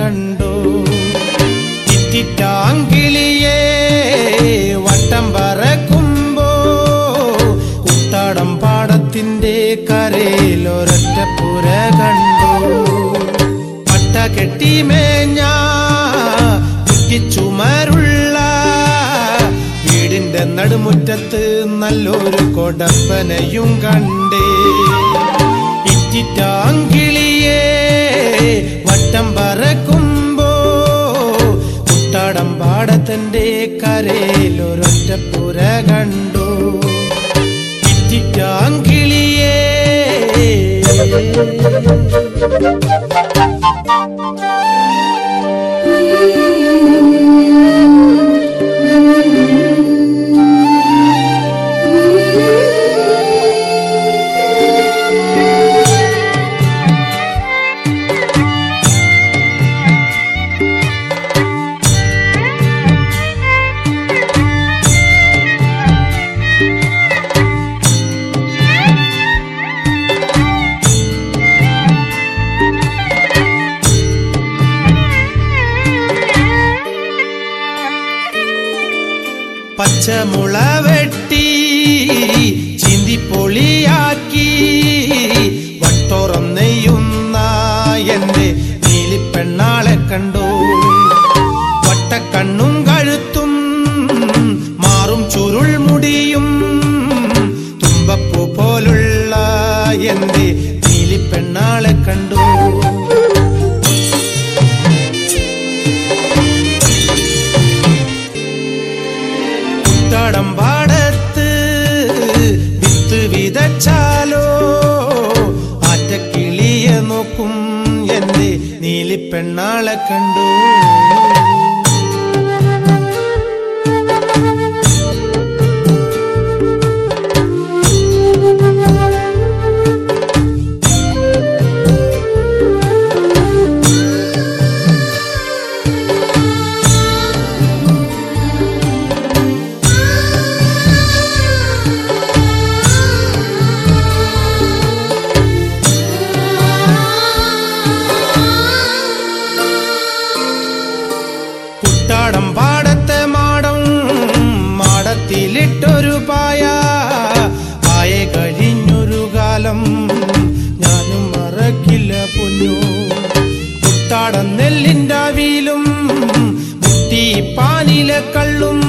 കണ്ടു. ചിറ്റിറ്റാങ്കിളിയെ വട്ടം പറക്കുമ്പോ കുട്ടടം പാടത്തിന്റെ പുര കണ്ടു. പട്ട കെട്ടി മേഞ്ഞ ചുമരുള്ള വീടിന്റെ നടുമുറ്റത്ത് നല്ലൊരു കൊടപ്പനയും കണ്ടേ. ഇറ്റിറ്റാങ്കിളിയേ പച്ചമുള വെട്ടി ചിന്തി പൊളിയാക്കി വട്ടോറം നെയ്യുന്ന എന്റെ നീലിപ്പെണ്ണാളെ കണ്ടു. വട്ടക്കണ്ണും കഴുത്തും മാറും ചുരുൾ മുടിയും തുമ്പപ്പൂ പോലുള്ള എന്റെ നീലിപ്പെണ്ണാളെ കണ്ടു. നിലക്കള്ളും